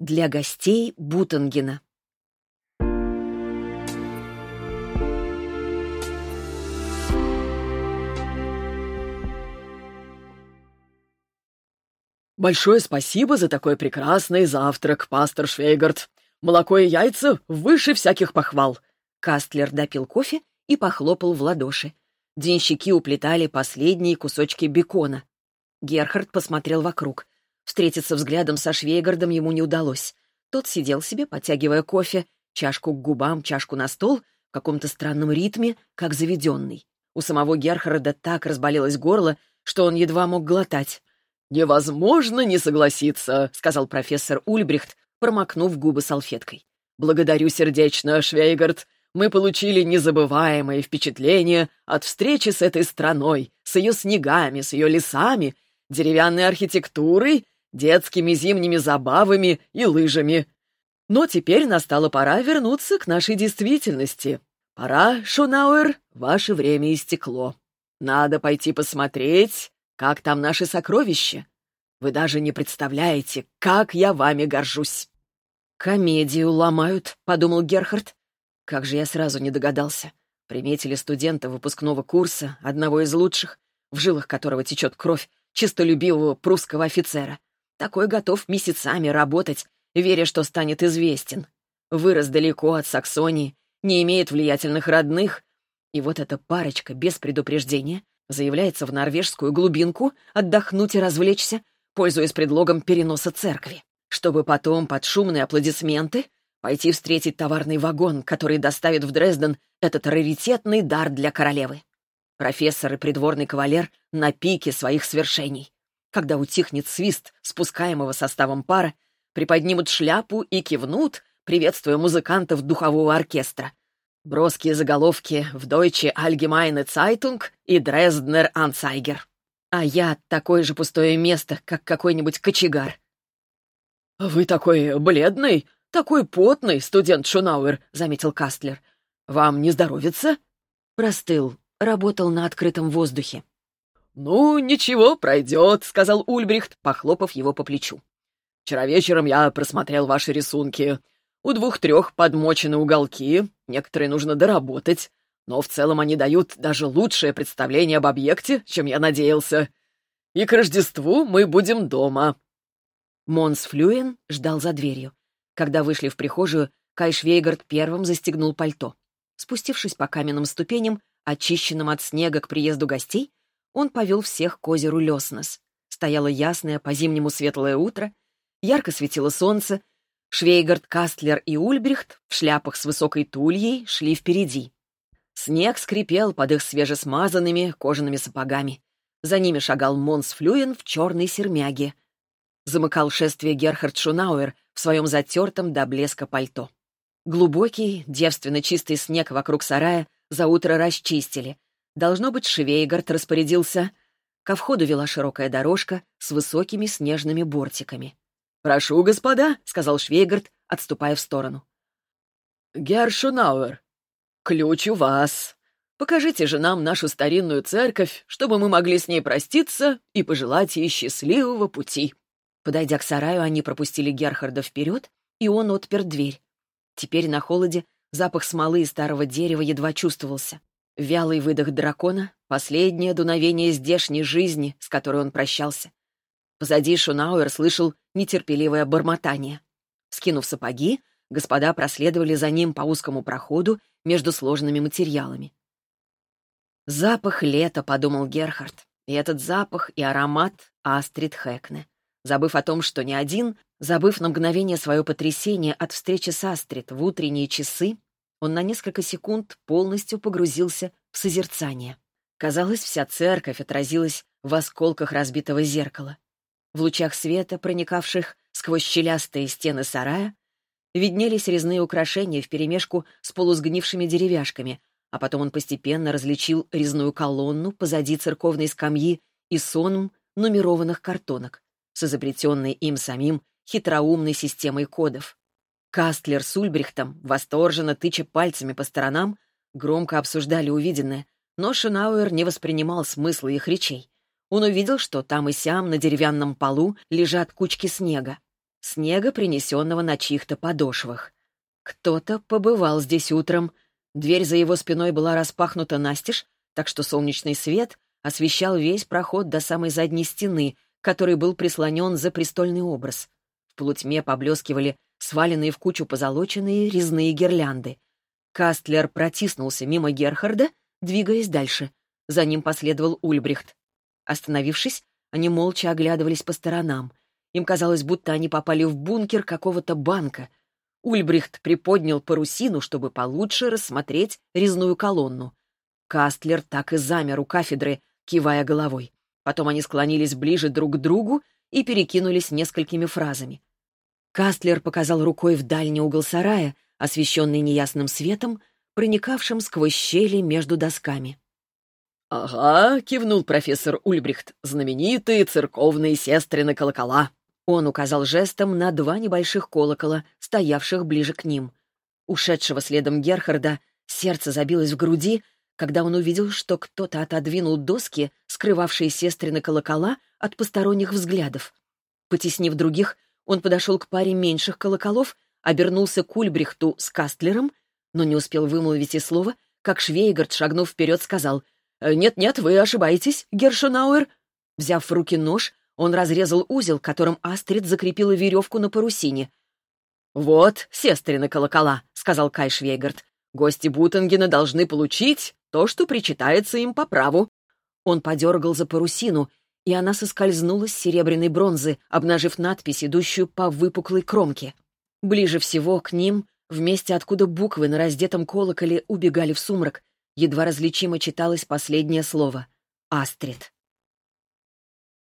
Для гостей Бутангена. «Большое спасибо за такой прекрасный завтрак, пастор Швейгард. Молоко и яйца выше всяких похвал». Кастлер допил кофе и похлопал в ладоши. Денщики уплетали последние кусочки бекона. Герхард посмотрел вокруг. Встретиться взглядом со Швейгардом ему не удалось. Тот сидел себе, потягивая кофе, чашку к губам, чашку на стол, в каком-то странном ритме, как заведенный. У самого Герхарда так разболелось горло, что он едва мог глотать. «Невозможно не согласиться», — сказал профессор Ульбрихт, промокнув губы салфеткой. «Благодарю сердечно, Швейгард. Мы получили незабываемое впечатление от встречи с этой страной, с ее снегами, с ее лесами, деревянной архитектурой, детскими зимними забавами и лыжами. Но теперь настала пора вернуться к нашей действительности. Пора, Шунауэр, ваше время истекло. Надо пойти посмотреть, как там наши сокровища? Вы даже не представляете, как я вами горжусь!» «Комедию ломают», — подумал Герхард. «Как же я сразу не догадался. Приметили студента выпускного курса, одного из лучших, в жилах которого течет кровь чистолюбивого прусского офицера. Такой готов месяцами работать, веря, что станет известен. Вырос далеко от Саксонии, не имеет влиятельных родных. И вот эта парочка без предупреждения Заявляется в норвежскую глубинку отдохнуть и развлечься, пользуясь предлогом переноса церкви, чтобы потом под шумные аплодисменты пойти встретить товарный вагон, который доставит в Дрезден этот раритетный дар для королевы. Профессор и придворный кавалер на пике своих свершений. Когда утихнет свист спускаемого составом пара, приподнимут шляпу и кивнут, приветствуя музыкантов духового оркестра, Броские заголовки в Deutsche Allgemeine Zeitung и Dresdner Anzeiger. А я такое же пустое место, как какой-нибудь кочегар. «Вы такой бледный, такой потный, студент Шунауэр», — заметил Кастлер. «Вам не здоровится?» Простыл, работал на открытом воздухе. «Ну, ничего, пройдет», — сказал Ульбрихт, похлопав его по плечу. «Вчера вечером я просмотрел ваши рисунки. У двух-трех подмочены уголки, некоторые нужно доработать, но в целом они дают даже лучшее представление об объекте, чем я надеялся. И к Рождеству мы будем дома». Монс Флюен ждал за дверью. Когда вышли в прихожую, Кай Швейгард первым застегнул пальто. Спустившись по каменным ступеням, очищенным от снега к приезду гостей, он повел всех к озеру Леснес. Стояло ясное, по-зимнему светлое утро, ярко светило солнце, Швейгард, Кастлер и Ульбрихт в шляпах с высокой тульей шли впереди. Снег скрипел под их свежесмазанными кожаными сапогами. За ними шагал Монс Флюен в черной сермяге. Замыкал шествие Герхард Шунауэр в своем затертом до блеска пальто. Глубокий, девственно чистый снег вокруг сарая за утро расчистили. Должно быть, Швейгард распорядился. Ко входу вела широкая дорожка с высокими снежными бортиками. «Прошу, господа», — сказал Швейгард, отступая в сторону. «Гершунауэр, ключ у вас. Покажите же нам нашу старинную церковь, чтобы мы могли с ней проститься и пожелать ей счастливого пути». Подойдя к сараю, они пропустили Герхарда вперед, и он отпер дверь. Теперь на холоде запах смолы и старого дерева едва чувствовался. Вялый выдох дракона — последнее дуновение здешней жизни, с которой он прощался. Позади Шунауэр слышал нетерпеливое бормотание. Скинув сапоги, господа проследовали за ним по узкому проходу между сложными материалами. «Запах лета», — подумал Герхард, и этот запах и аромат Астрид Хэкне. Забыв о том, что не один, забыв на мгновение свое потрясение от встречи с Астрид в утренние часы, он на несколько секунд полностью погрузился в созерцание. Казалось, вся церковь отразилась в осколках разбитого зеркала. В лучах света, проникавших сквозь щелястые стены сарая, виднелись резные украшения вперемешку с полусгнившими деревяшками, а потом он постепенно различил резную колонну позади церковной скамьи и сонм нумерованных картонок с изобретенной им самим хитроумной системой кодов. Кастлер с Ульбрихтом, восторженно тыча пальцами по сторонам, громко обсуждали увиденное, но Шенауэр не воспринимал смысла их речей. Он увидел, что там и сям на деревянном полу лежат кучки снега. снега, принесенного на чьих-то подошвах. Кто-то побывал здесь утром. Дверь за его спиной была распахнута настежь, так что солнечный свет освещал весь проход до самой задней стены, который был прислонен за престольный образ. В полутьме поблескивали сваленные в кучу позолоченные резные гирлянды. Кастлер протиснулся мимо Герхарда, двигаясь дальше. За ним последовал Ульбрихт. Остановившись, они молча оглядывались по сторонам. Им казалось, будто они попали в бункер какого-то банка. Ульбрихт приподнял парусину, чтобы получше рассмотреть резную колонну. Кастлер так и замер у кафедры, кивая головой. Потом они склонились ближе друг к другу и перекинулись несколькими фразами. Кастлер показал рукой в дальний угол сарая, освещенный неясным светом, проникавшим сквозь щели между досками. «Ага», — кивнул профессор Ульбрихт, — «знаменитые церковные сестры на колокола». Он указал жестом на два небольших колокола, стоявших ближе к ним. Ушедшего следом Герхарда сердце забилось в груди, когда он увидел, что кто-то отодвинул доски, скрывавшие сестрины колокола, от посторонних взглядов. Потеснив других, он подошел к паре меньших колоколов, обернулся к Ульбрихту с Кастлером, но не успел вымолвить и слова, как Швейгард, шагнув вперед, сказал «Э, «Нет-нет, вы ошибаетесь, Гершенауэр». Взяв в руки нож, он разрезал узел, которым Астрид закрепила веревку на парусине. «Вот, сестрины колокола», — сказал Кай Швейгард. «Гости Бутангена должны получить то, что причитается им по праву». Он подергал за парусину, и она соскользнула с серебряной бронзы, обнажив надпись, идущую по выпуклой кромке. Ближе всего к ним, в месте, откуда буквы на раздетом колоколе убегали в сумрак, едва различимо читалось последнее слово — «Астрид».